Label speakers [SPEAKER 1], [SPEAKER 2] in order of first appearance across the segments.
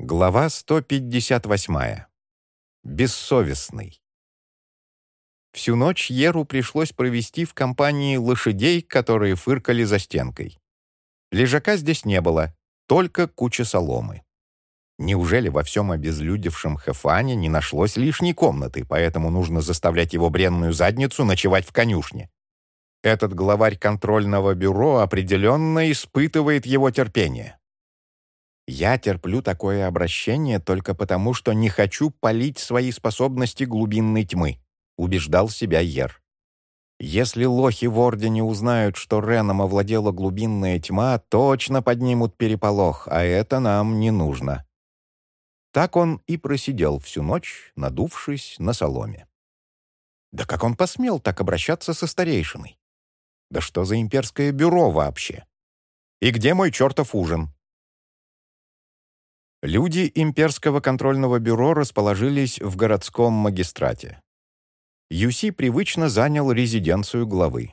[SPEAKER 1] Глава 158. Бессовестный. Всю ночь Еру пришлось провести в компании лошадей, которые фыркали за стенкой. Лежака здесь не было, только куча соломы. Неужели во всем обезлюдевшем Хефане не нашлось лишней комнаты, поэтому нужно заставлять его бренную задницу ночевать в конюшне? Этот главарь контрольного бюро определенно испытывает его терпение. Я терплю такое обращение только потому, что не хочу палить свои способности глубинной тьмы», — убеждал себя Ер. «Если лохи в Ордене узнают, что Реном овладела глубинная тьма, точно поднимут переполох, а это нам не нужно». Так он и просидел всю ночь, надувшись на соломе. Да как он посмел так обращаться со старейшиной? Да что за имперское бюро вообще? И где мой чертов ужин? Люди имперского контрольного бюро расположились в городском магистрате. Юси привычно занял резиденцию главы.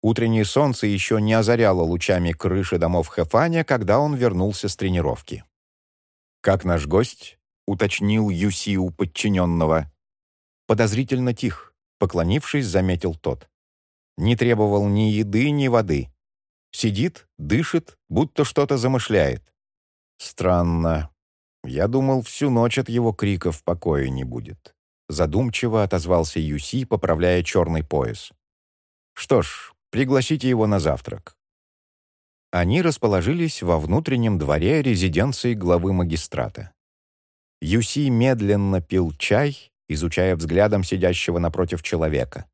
[SPEAKER 1] Утреннее солнце еще не озаряло лучами крыши домов Хефаня, когда он вернулся с тренировки. «Как наш гость?» — уточнил Юси у подчиненного. Подозрительно тих, поклонившись, заметил тот. Не требовал ни еды, ни воды. Сидит, дышит, будто что-то замышляет. «Странно. Я думал, всю ночь от его криков покоя не будет». Задумчиво отозвался Юси, поправляя черный пояс. «Что ж, пригласите его на завтрак». Они расположились во внутреннем дворе резиденции главы магистрата. Юси медленно пил чай, изучая взглядом сидящего напротив человека.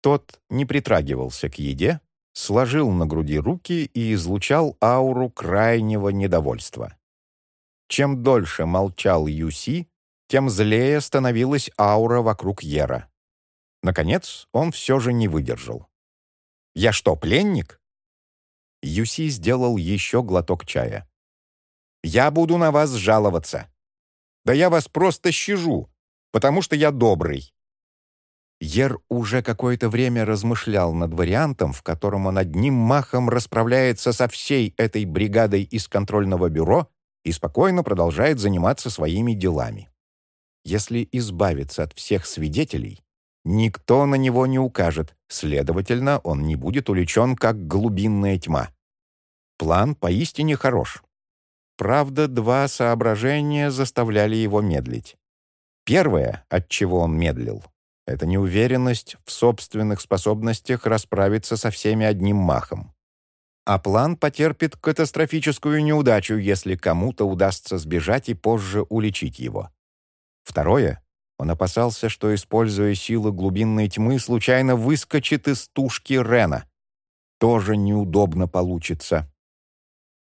[SPEAKER 1] Тот не притрагивался к еде, сложил на груди руки и излучал ауру крайнего недовольства. Чем дольше молчал Юси, тем злее становилась аура вокруг Ера. Наконец, он все же не выдержал. «Я что, пленник?» Юси сделал еще глоток чая. «Я буду на вас жаловаться. Да я вас просто щажу, потому что я добрый. Ер уже какое-то время размышлял над вариантом, в котором он одним махом расправляется со всей этой бригадой из контрольного бюро и спокойно продолжает заниматься своими делами. Если избавиться от всех свидетелей, никто на него не укажет, следовательно, он не будет увлечен, как глубинная тьма. План поистине хорош. Правда, два соображения заставляли его медлить. Первое, от чего он медлил — это неуверенность в собственных способностях расправиться со всеми одним махом. А план потерпит катастрофическую неудачу, если кому-то удастся сбежать и позже уличить его. Второе. Он опасался, что, используя силы глубинной тьмы, случайно выскочит из тушки Рена. Тоже неудобно получится.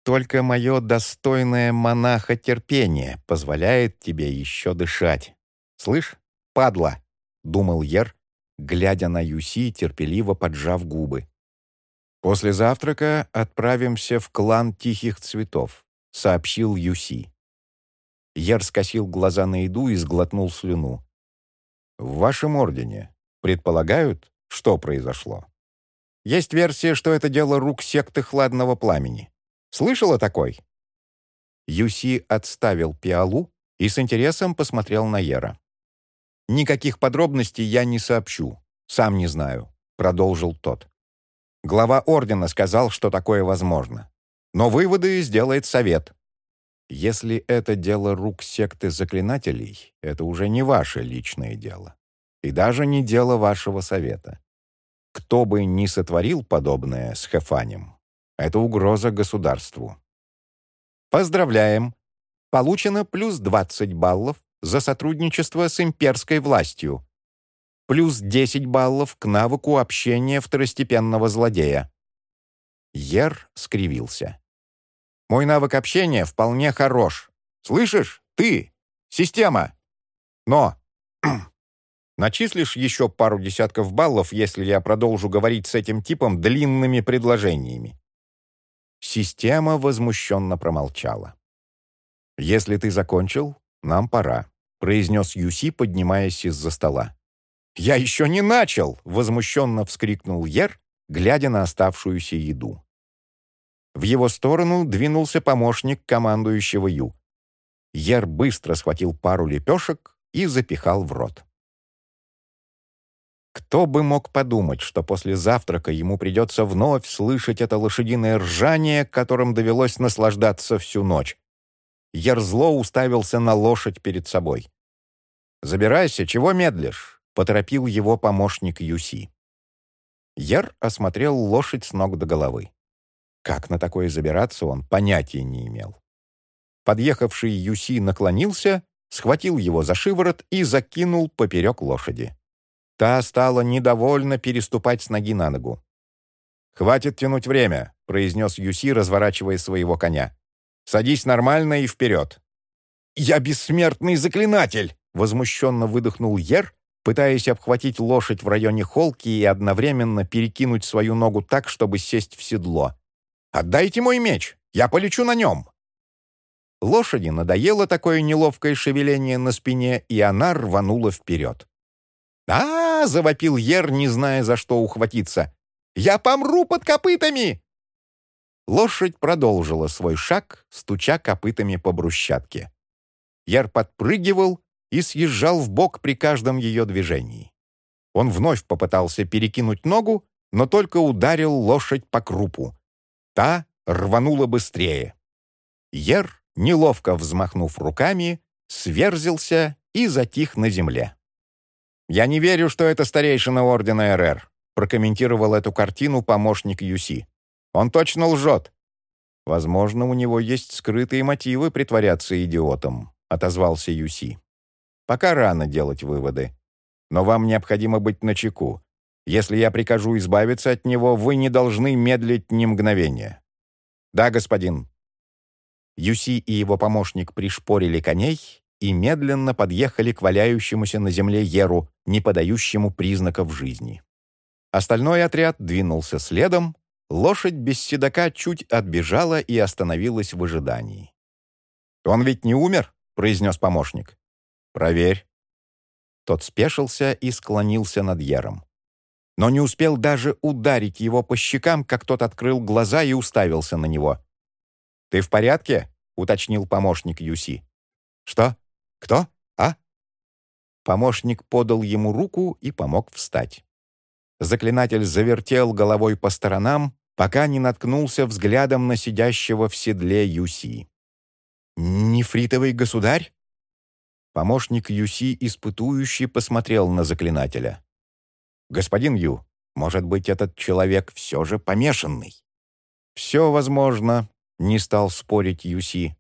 [SPEAKER 1] Только мое достойное монаха терпение позволяет тебе еще дышать. Слышь, падла? — думал Ер, глядя на Юси, терпеливо поджав губы. «После завтрака отправимся в клан Тихих Цветов», — сообщил Юси. Ер скосил глаза на еду и сглотнул слюну. «В вашем ордене предполагают, что произошло?» «Есть версия, что это дело рук секты Хладного Пламени. Слышала такой?» Юси отставил пиалу и с интересом посмотрел на Ера. «Никаких подробностей я не сообщу. Сам не знаю», — продолжил тот. Глава ордена сказал, что такое возможно. Но выводы сделает совет. Если это дело рук секты заклинателей, это уже не ваше личное дело. И даже не дело вашего совета. Кто бы ни сотворил подобное с Хефанем, это угроза государству. Поздравляем! Получено плюс 20 баллов за сотрудничество с имперской властью. Плюс 10 баллов к навыку общения второстепенного злодея. Ер скривился. «Мой навык общения вполне хорош. Слышишь? Ты! Система! Но начислишь еще пару десятков баллов, если я продолжу говорить с этим типом длинными предложениями». Система возмущенно промолчала. «Если ты закончил, нам пора», — произнес Юси, поднимаясь из-за стола. «Я еще не начал!» — возмущенно вскрикнул Ер, глядя на оставшуюся еду. В его сторону двинулся помощник командующего Ю. Ер быстро схватил пару лепешек и запихал в рот. Кто бы мог подумать, что после завтрака ему придется вновь слышать это лошадиное ржание, которым довелось наслаждаться всю ночь. Ерзло уставился на лошадь перед собой. «Забирайся, чего медлишь?» — поторопил его помощник Юси. Ер осмотрел лошадь с ног до головы. Как на такое забираться, он понятия не имел. Подъехавший Юси наклонился, схватил его за шиворот и закинул поперек лошади. Та стала недовольно переступать с ноги на ногу. «Хватит тянуть время», — произнес Юси, разворачивая своего коня. «Садись нормально и вперед». «Я бессмертный заклинатель!» — возмущенно выдохнул Ер, пытаясь обхватить лошадь в районе холки и одновременно перекинуть свою ногу так, чтобы сесть в седло. «Отдайте мой меч! Я полечу на нем!» Лошади надоело такое неловкое шевеление на спине, и она рванула вперед а, завопил Ер, не зная, за что ухватиться. «Я помру под копытами!» Лошадь продолжила свой шаг, стуча копытами по брусчатке. Яр подпрыгивал и съезжал в бок при каждом ее движении. Он вновь попытался перекинуть ногу, но только ударил лошадь по крупу. Та рванула быстрее. Ер, неловко взмахнув руками, сверзился и затих на земле. «Я не верю, что это старейшина Ордена РР», прокомментировал эту картину помощник Юси. «Он точно лжет». «Возможно, у него есть скрытые мотивы притворяться идиотом», отозвался Юси. «Пока рано делать выводы. Но вам необходимо быть начеку. Если я прикажу избавиться от него, вы не должны медлить ни мгновения». «Да, господин». Юси и его помощник пришпорили коней и медленно подъехали к валяющемуся на земле Еру, не подающему признаков жизни. Остальной отряд двинулся следом, лошадь без седока чуть отбежала и остановилась в ожидании. «Он ведь не умер?» — произнес помощник. «Проверь». Тот спешился и склонился над Ером. Но не успел даже ударить его по щекам, как тот открыл глаза и уставился на него. «Ты в порядке?» — уточнил помощник Юси. «Что?» «Кто? А?» Помощник подал ему руку и помог встать. Заклинатель завертел головой по сторонам, пока не наткнулся взглядом на сидящего в седле Юси. «Нефритовый государь?» Помощник Юси испытующий посмотрел на заклинателя. «Господин Ю, может быть, этот человек все же помешанный?» «Все возможно», — не стал спорить Юси.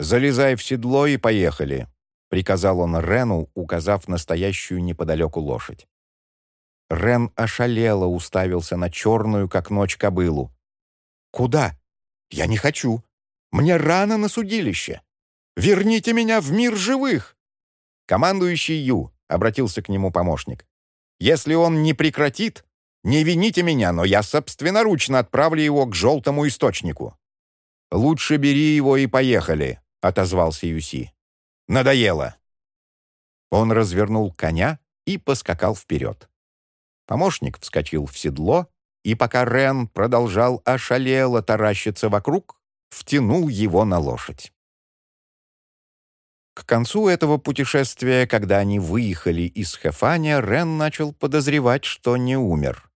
[SPEAKER 1] «Залезай в седло и поехали. — приказал он Рену, указав настоящую неподалеку лошадь. Рен ошалело уставился на черную, как ночь, кобылу. «Куда? Я не хочу. Мне рано на судилище. Верните меня в мир живых!» «Командующий Ю», — обратился к нему помощник, «если он не прекратит, не вините меня, но я собственноручно отправлю его к желтому источнику». «Лучше бери его и поехали», — отозвался Юси. Надоело!» Он развернул коня и поскакал вперед. Помощник вскочил в седло, и пока Рен продолжал ошалело таращиться вокруг, втянул его на лошадь. К концу этого путешествия, когда они выехали из Хефаня, Рен начал подозревать, что не умер.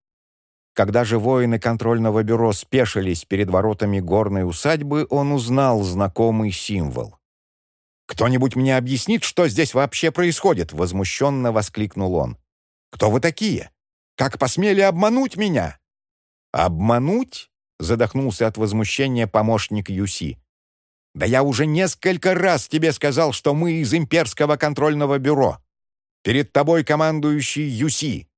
[SPEAKER 1] Когда же воины контрольного бюро спешились перед воротами горной усадьбы, он узнал знакомый символ. «Кто-нибудь мне объяснит, что здесь вообще происходит?» — возмущенно воскликнул он. «Кто вы такие? Как посмели обмануть меня?» «Обмануть?» — задохнулся от возмущения помощник Юси. «Да я уже несколько раз тебе сказал, что мы из имперского контрольного бюро. Перед тобой командующий Юси.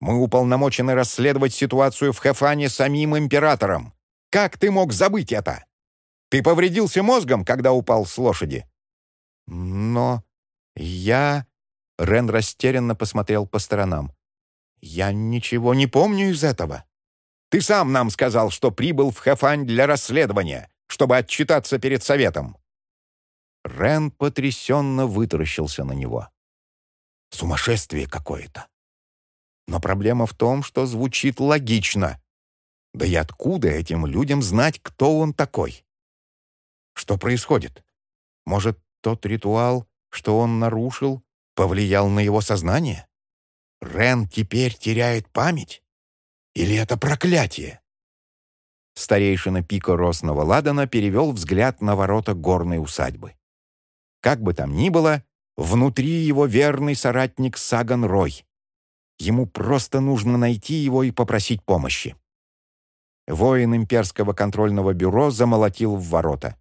[SPEAKER 1] Мы уполномочены расследовать ситуацию в Хефане самим императором. Как ты мог забыть это? Ты повредился мозгом, когда упал с лошади? «Но я...» Рен растерянно посмотрел по сторонам. «Я ничего не помню из этого. Ты сам нам сказал, что прибыл в Хефань для расследования, чтобы отчитаться перед советом». Рен потрясенно вытаращился на него. «Сумасшествие какое-то. Но проблема в том, что звучит логично. Да и откуда этим людям знать, кто он такой? Что происходит? Может, тот ритуал, что он нарушил, повлиял на его сознание? Рен теперь теряет память? Или это проклятие? Старейшина Пико Росного Ладана перевел взгляд на ворота горной усадьбы. Как бы там ни было, внутри его верный соратник Саган Рой. Ему просто нужно найти его и попросить помощи. Воин имперского контрольного бюро замолотил в ворота.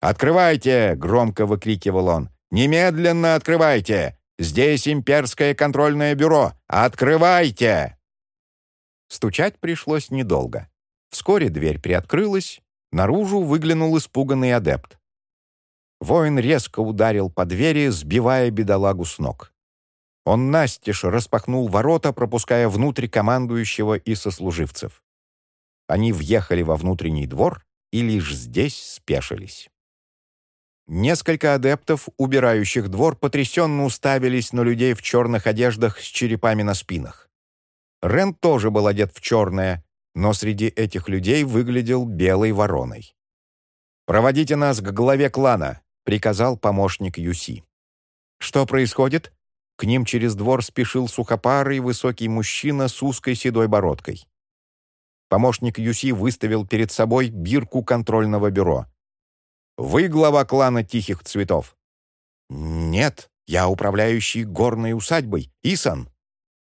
[SPEAKER 1] «Открывайте!» — громко выкрикивал он. «Немедленно открывайте! Здесь имперское контрольное бюро! Открывайте!» Стучать пришлось недолго. Вскоре дверь приоткрылась, наружу выглянул испуганный адепт. Воин резко ударил по двери, сбивая бедолагу с ног. Он настежь распахнул ворота, пропуская внутрь командующего и сослуживцев. Они въехали во внутренний двор и лишь здесь спешились. Несколько адептов, убирающих двор, потрясенно уставились на людей в черных одеждах с черепами на спинах. Рен тоже был одет в черное, но среди этих людей выглядел белой вороной. «Проводите нас к главе клана», — приказал помощник Юси. «Что происходит?» К ним через двор спешил сухопарый высокий мужчина с узкой седой бородкой. Помощник Юси выставил перед собой бирку контрольного бюро. «Вы глава клана Тихих Цветов?» «Нет, я управляющий горной усадьбой, Исан».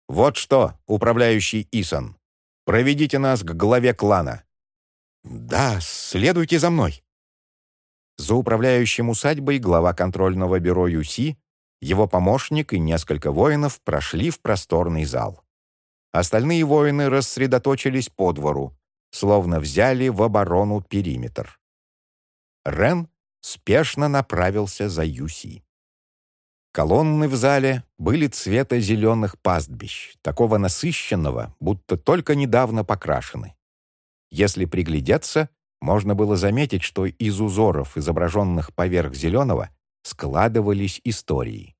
[SPEAKER 1] «Вот что, управляющий Исан, проведите нас к главе клана». «Да, следуйте за мной». За управляющим усадьбой глава контрольного бюро Юси, его помощник и несколько воинов прошли в просторный зал. Остальные воины рассредоточились по двору, словно взяли в оборону периметр. Рен спешно направился за Юси. Колонны в зале были цвета зеленых пастбищ, такого насыщенного, будто только недавно покрашены. Если приглядеться, можно было заметить, что из узоров, изображенных поверх зеленого, складывались истории.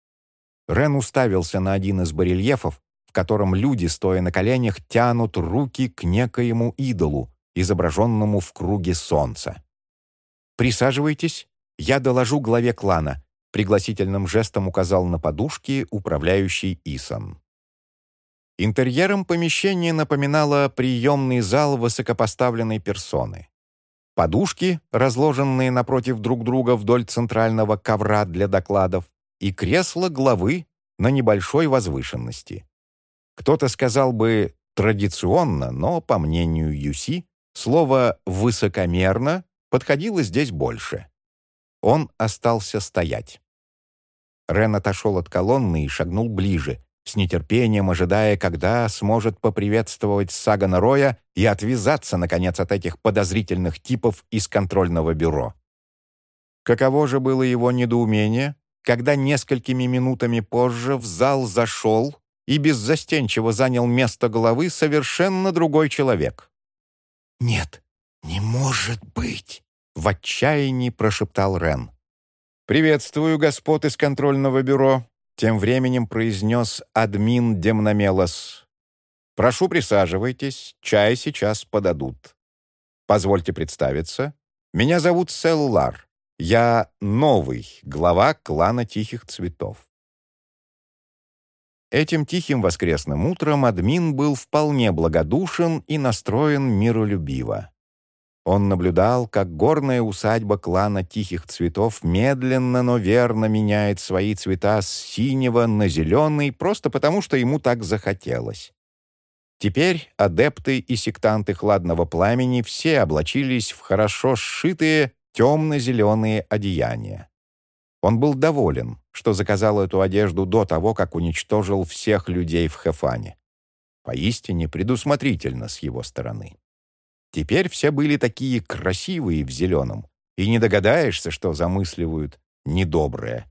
[SPEAKER 1] Рен уставился на один из барельефов, котором люди, стоя на коленях, тянут руки к некоему идолу, изображенному в круге солнца. «Присаживайтесь, я доложу главе клана», пригласительным жестом указал на подушки управляющий Исон. Интерьером помещение напоминало приемный зал высокопоставленной персоны. Подушки, разложенные напротив друг друга вдоль центрального ковра для докладов, и кресло главы на небольшой возвышенности. Кто-то сказал бы традиционно, но, по мнению Юси, слово «высокомерно» подходило здесь больше. Он остался стоять. Рен отошел от колонны и шагнул ближе, с нетерпением ожидая, когда сможет поприветствовать Сагана Роя и отвязаться, наконец, от этих подозрительных типов из контрольного бюро. Каково же было его недоумение, когда несколькими минутами позже в зал зашел и беззастенчиво занял место головы совершенно другой человек. «Нет, не может быть!» — в отчаянии прошептал Рен. «Приветствую господ из контрольного бюро», — тем временем произнес админ Демномелос. «Прошу, присаживайтесь, чай сейчас подадут. Позвольте представиться. Меня зовут Селлар. Я новый глава клана Тихих Цветов. Этим тихим воскресным утром админ был вполне благодушен и настроен миролюбиво. Он наблюдал, как горная усадьба клана Тихих Цветов медленно, но верно меняет свои цвета с синего на зеленый, просто потому, что ему так захотелось. Теперь адепты и сектанты хладного пламени все облачились в хорошо сшитые темно-зеленые одеяния. Он был доволен, что заказал эту одежду до того, как уничтожил всех людей в Хефане. Поистине предусмотрительно с его стороны. Теперь все были такие красивые в зеленом, и не догадаешься, что замысливают недоброе.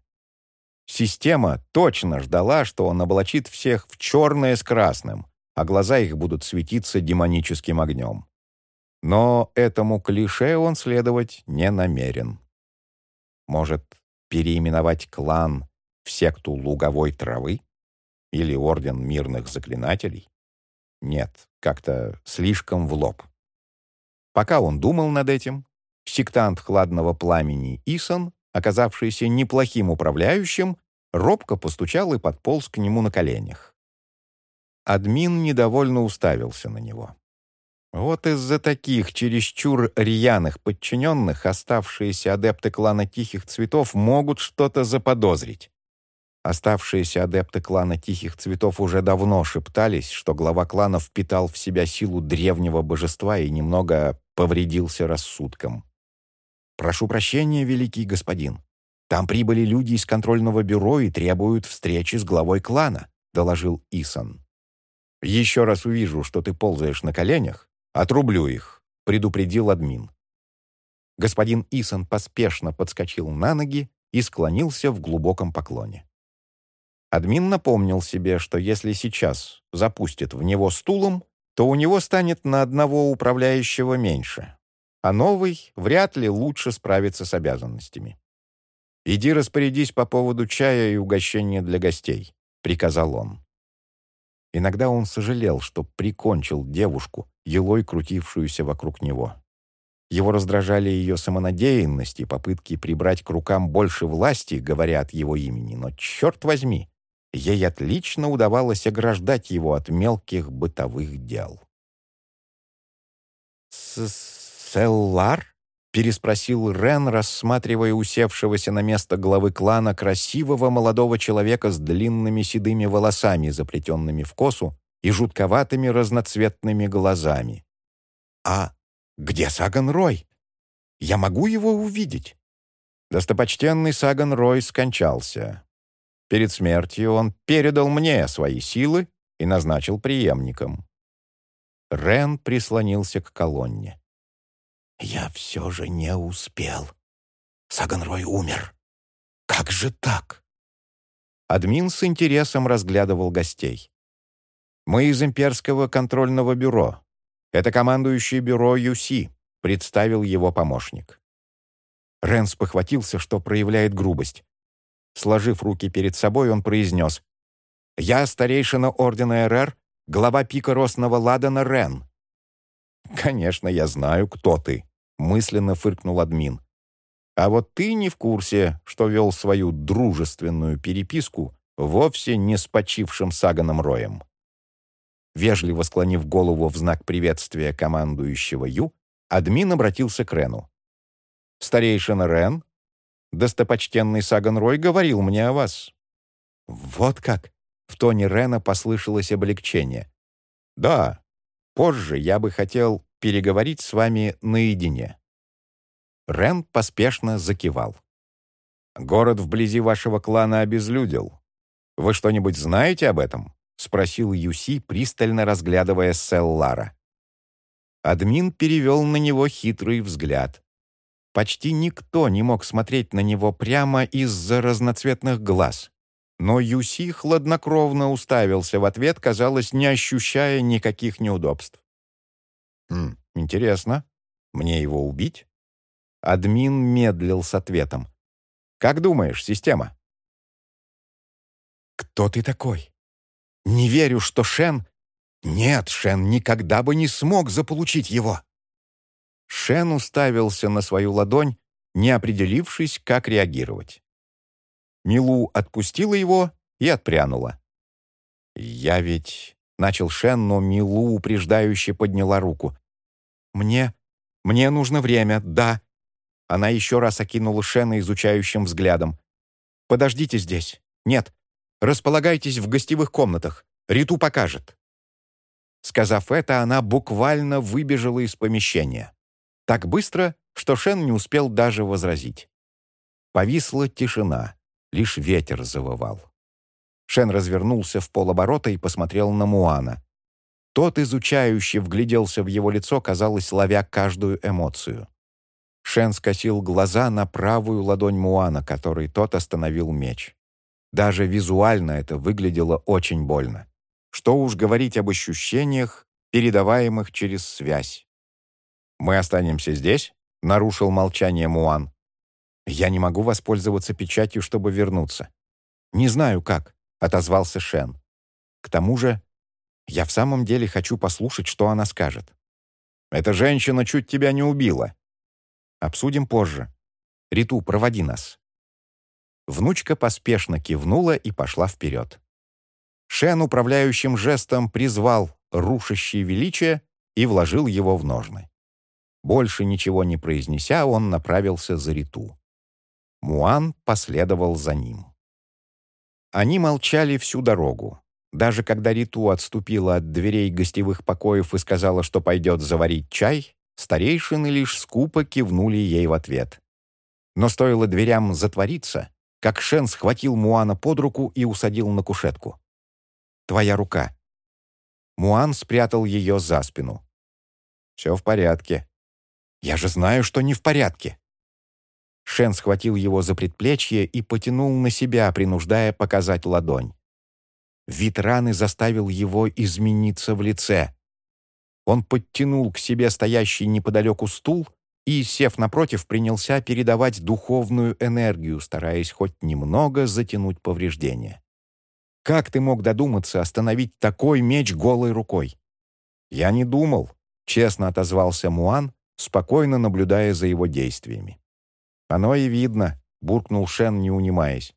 [SPEAKER 1] Система точно ждала, что он облачит всех в черное с красным, а глаза их будут светиться демоническим огнем. Но этому клише он следовать не намерен. Может, переименовать клан в секту луговой травы? Или орден мирных заклинателей? Нет, как-то слишком в лоб. Пока он думал над этим, сектант хладного пламени Исон оказавшийся неплохим управляющим, робко постучал и подполз к нему на коленях. Админ недовольно уставился на него. Вот из-за таких чересчур рьяных подчиненных оставшиеся адепты клана Тихих Цветов могут что-то заподозрить. Оставшиеся адепты клана Тихих Цветов уже давно шептались, что глава клана впитал в себя силу древнего божества и немного повредился рассудком. «Прошу прощения, великий господин. Там прибыли люди из контрольного бюро и требуют встречи с главой клана», — доложил Исон. «Еще раз увижу, что ты ползаешь на коленях, «Отрублю их», — предупредил админ. Господин Исон поспешно подскочил на ноги и склонился в глубоком поклоне. Админ напомнил себе, что если сейчас запустит в него стулом, то у него станет на одного управляющего меньше, а новый вряд ли лучше справится с обязанностями. «Иди распорядись по поводу чая и угощения для гостей», — приказал он. Иногда он сожалел, что прикончил девушку, елой крутившуюся вокруг него. Его раздражали ее самонадеянность и попытки прибрать к рукам больше власти, говоря от его имени, но, черт возьми, ей отлично удавалось ограждать его от мелких бытовых дел. «Селлар?» — переспросил Рен, рассматривая усевшегося на место главы клана красивого молодого человека с длинными седыми волосами, заплетенными в косу, и жутковатыми разноцветными глазами. «А где Саган Рой? Я могу его увидеть?» Достопочтенный Саган Рой скончался. Перед смертью он передал мне свои силы и назначил преемником. Рен прислонился к колонне. «Я все же не успел. Саганрой умер. Как же так?» Админ с интересом разглядывал гостей. Мы из имперского контрольного бюро. Это командующий бюро ЮСИ», — представил его помощник. Ренс похватился, что проявляет грубость. Сложив руки перед собой, он произнес «Я старейшина Ордена РР, глава пика Росного Ладана Рен». «Конечно, я знаю, кто ты», — мысленно фыркнул админ. «А вот ты не в курсе, что вел свою дружественную переписку вовсе не с почившим Саганом Роем». Вежливо склонив голову в знак приветствия командующего Ю, админ обратился к Рену. «Старейшина Рен, достопочтенный Саган Рой говорил мне о вас». «Вот как!» — в тоне Рена послышалось облегчение. «Да, позже я бы хотел переговорить с вами наедине». Рен поспешно закивал. «Город вблизи вашего клана обезлюдил. Вы что-нибудь знаете об этом?» — спросил Юси, пристально разглядывая Селлара. Админ перевел на него хитрый взгляд. Почти никто не мог смотреть на него прямо из-за разноцветных глаз. Но Юси хладнокровно уставился в ответ, казалось, не ощущая никаких неудобств. «Хм, интересно. Мне его убить?» Админ медлил с ответом. «Как думаешь, система?» «Кто ты такой?» Не верю, что Шен... Нет, Шен никогда бы не смог заполучить его. Шен уставился на свою ладонь, не определившись, как реагировать. Милу отпустила его и отпрянула. «Я ведь...» — начал Шен, но Милу упреждающе подняла руку. «Мне... мне нужно время, да». Она еще раз окинула Шена изучающим взглядом. «Подождите здесь. Нет, Располагайтесь в гостевых комнатах. Риту покажет». Сказав это, она буквально выбежала из помещения. Так быстро, что Шен не успел даже возразить. Повисла тишина, лишь ветер завывал. Шен развернулся в полоборота и посмотрел на Муана. Тот, изучающий, вгляделся в его лицо, казалось, ловя каждую эмоцию. Шен скосил глаза на правую ладонь Муана, которой тот остановил меч. Даже визуально это выглядело очень больно. Что уж говорить об ощущениях, передаваемых через связь. «Мы останемся здесь?» — нарушил молчание Муан. «Я не могу воспользоваться печатью, чтобы вернуться». «Не знаю как», — отозвался Шен. «К тому же, я в самом деле хочу послушать, что она скажет». «Эта женщина чуть тебя не убила». «Обсудим позже. Риту, проводи нас. Внучка поспешно кивнула и пошла вперед. Шен управляющим жестом призвал рушащее величие и вложил его в ножны. Больше ничего не произнеся, он направился за Риту. Муан последовал за ним. Они молчали всю дорогу. Даже когда Риту отступила от дверей гостевых покоев и сказала, что пойдет заварить чай, старейшины лишь скупо кивнули ей в ответ. Но стоило дверям затвориться, как Шен схватил Муана под руку и усадил на кушетку. «Твоя рука». Муан спрятал ее за спину. «Все в порядке». «Я же знаю, что не в порядке». Шен схватил его за предплечье и потянул на себя, принуждая показать ладонь. Вид раны заставил его измениться в лице. Он подтянул к себе стоящий неподалеку стул и, сев напротив, принялся передавать духовную энергию, стараясь хоть немного затянуть повреждения. «Как ты мог додуматься остановить такой меч голой рукой?» «Я не думал», — честно отозвался Муан, спокойно наблюдая за его действиями. «Оно и видно», — буркнул Шен, не унимаясь.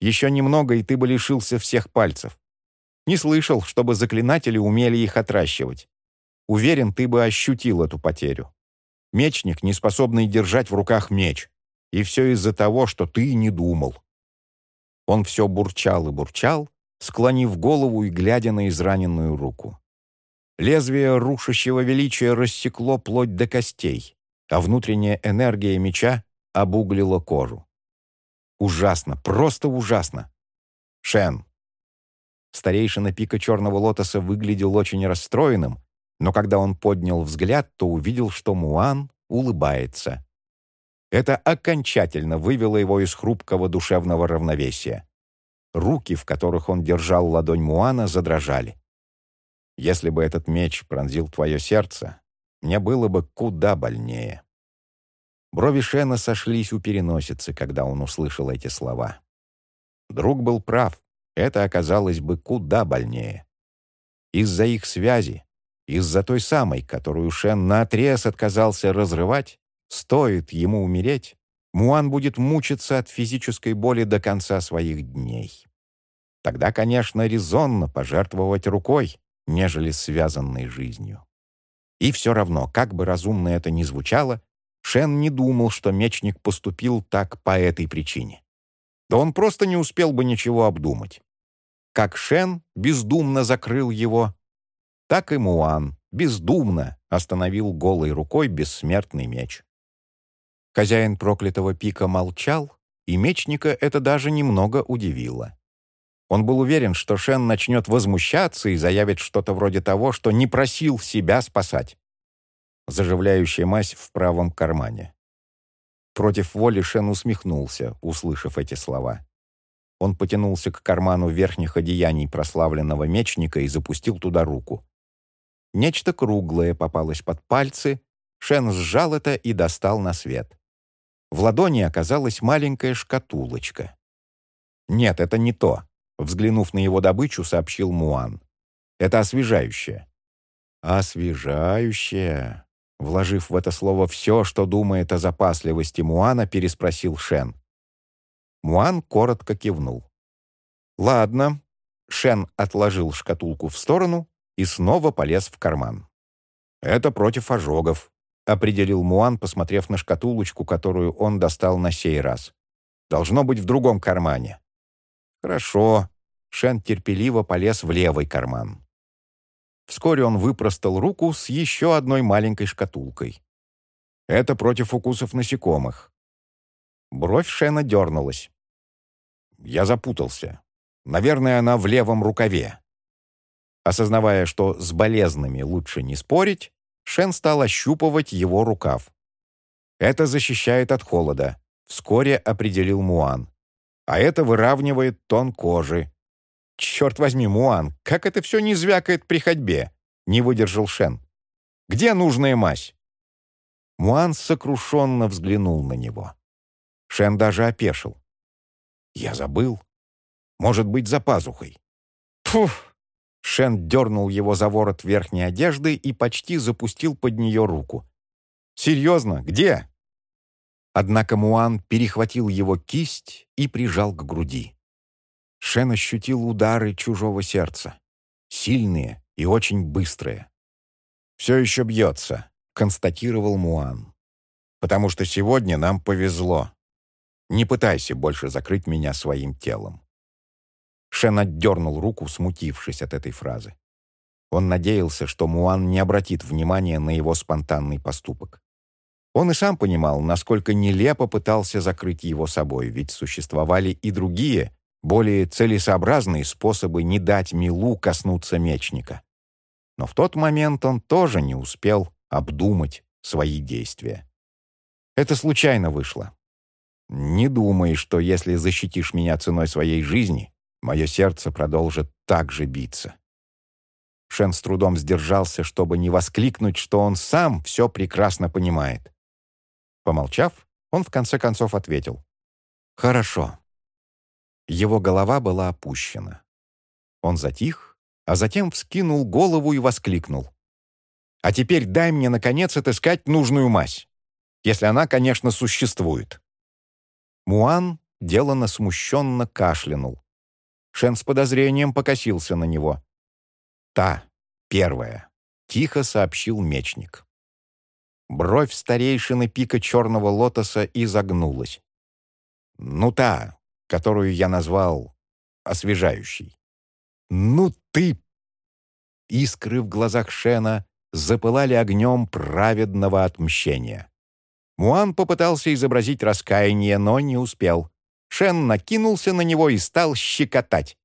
[SPEAKER 1] «Еще немного, и ты бы лишился всех пальцев. Не слышал, чтобы заклинатели умели их отращивать. Уверен, ты бы ощутил эту потерю. Мечник, не способный держать в руках меч. И все из-за того, что ты не думал». Он все бурчал и бурчал, склонив голову и глядя на израненную руку. Лезвие рушащего величия рассекло плоть до костей, а внутренняя энергия меча обуглило кожу. Ужасно, просто ужасно. Шен. Старейшина пика черного лотоса выглядел очень расстроенным, но когда он поднял взгляд, то увидел, что Муан улыбается. Это окончательно вывело его из хрупкого душевного равновесия. Руки, в которых он держал ладонь Муана, задрожали. «Если бы этот меч пронзил твое сердце, мне было бы куда больнее». Брови Шена сошлись у переносицы, когда он услышал эти слова. Друг был прав, это оказалось бы куда больнее. Из-за их связи, из-за той самой, которую Шен наотрез отказался разрывать, стоит ему умереть, Муан будет мучиться от физической боли до конца своих дней. Тогда, конечно, резонно пожертвовать рукой, нежели связанной жизнью. И все равно, как бы разумно это ни звучало, Шен не думал, что мечник поступил так по этой причине. Да он просто не успел бы ничего обдумать. Как Шен бездумно закрыл его, так и Муан бездумно остановил голой рукой бессмертный меч. Хозяин проклятого пика молчал, и мечника это даже немного удивило. Он был уверен, что Шен начнет возмущаться и заявит что-то вроде того, что не просил себя спасать заживляющая мазь в правом кармане. Против воли Шен усмехнулся, услышав эти слова. Он потянулся к карману верхних одеяний прославленного мечника и запустил туда руку. Нечто круглое попалось под пальцы, Шен сжал это и достал на свет. В ладони оказалась маленькая шкатулочка. «Нет, это не то», — взглянув на его добычу, сообщил Муан. «Это освежающее». «Освежающее», Вложив в это слово все, что думает о запасливости Муана, переспросил Шен. Муан коротко кивнул. «Ладно». Шен отложил шкатулку в сторону и снова полез в карман. «Это против ожогов», — определил Муан, посмотрев на шкатулочку, которую он достал на сей раз. «Должно быть в другом кармане». «Хорошо». Шен терпеливо полез в левый карман. Вскоре он выпростал руку с еще одной маленькой шкатулкой. Это против укусов насекомых. Бровь Шена дернулась. Я запутался. Наверное, она в левом рукаве. Осознавая, что с болезными лучше не спорить, Шен стал ощупывать его рукав. Это защищает от холода, вскоре определил Муан. А это выравнивает тон кожи, «Черт возьми, Муан, как это все не звякает при ходьбе?» — не выдержал Шен. «Где нужная мазь?» Муан сокрушенно взглянул на него. Шен даже опешил. «Я забыл. Может быть, за пазухой». «Фух!» Шен дернул его за ворот верхней одежды и почти запустил под нее руку. «Серьезно? Где?» Однако Муан перехватил его кисть и прижал к груди. Шен ощутил удары чужого сердца. Сильные и очень быстрые. «Все еще бьется», — констатировал Муан. «Потому что сегодня нам повезло. Не пытайся больше закрыть меня своим телом». Шен отдернул руку, смутившись от этой фразы. Он надеялся, что Муан не обратит внимания на его спонтанный поступок. Он и сам понимал, насколько нелепо пытался закрыть его собой, ведь существовали и другие, более целесообразные способы не дать Милу коснуться мечника. Но в тот момент он тоже не успел обдумать свои действия. Это случайно вышло. Не думай, что если защитишь меня ценой своей жизни, мое сердце продолжит так же биться. Шен с трудом сдержался, чтобы не воскликнуть, что он сам все прекрасно понимает. Помолчав, он в конце концов ответил. «Хорошо». Его голова была опущена. Он затих, а затем вскинул голову и воскликнул. «А теперь дай мне, наконец, отыскать нужную мазь, если она, конечно, существует». Муан делано смущенно кашлянул. Шен с подозрением покосился на него. «Та, первая», — тихо сообщил мечник. Бровь старейшины пика черного лотоса изогнулась. «Ну та, которую я назвал освежающей». «Ну ты...» Искры в глазах Шена запылали огнем праведного отмщения. Муан попытался изобразить раскаяние, но не успел. Шен накинулся на него и стал щекотать.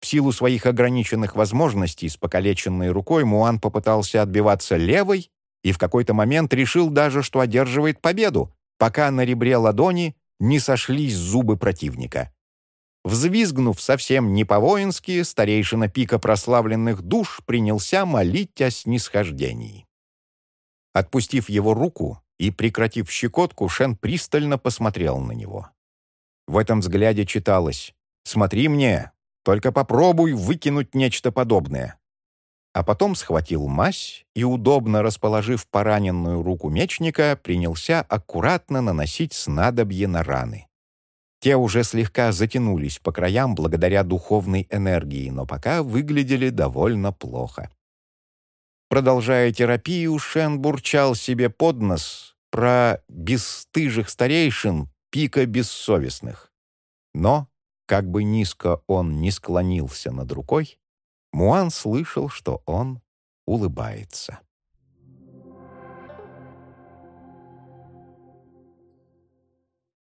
[SPEAKER 1] В силу своих ограниченных возможностей с покалеченной рукой Муан попытался отбиваться левой и в какой-то момент решил даже, что одерживает победу, пока на ребре ладони не сошлись зубы противника. Взвизгнув совсем не по-воински, старейшина пика прославленных душ принялся молить о снисхождении. Отпустив его руку и прекратив щекотку, Шен пристально посмотрел на него. В этом взгляде читалось «Смотри мне, только попробуй выкинуть нечто подобное». А потом схватил мазь и, удобно расположив пораненную руку мечника, принялся аккуратно наносить снадобье на раны. Те уже слегка затянулись по краям благодаря духовной энергии, но пока выглядели довольно плохо. Продолжая терапию, Шен бурчал себе под нос про бесстыжих старейшин пика бессовестных. Но как бы низко он ни склонился над рукой, Муан слышал, что он улыбается.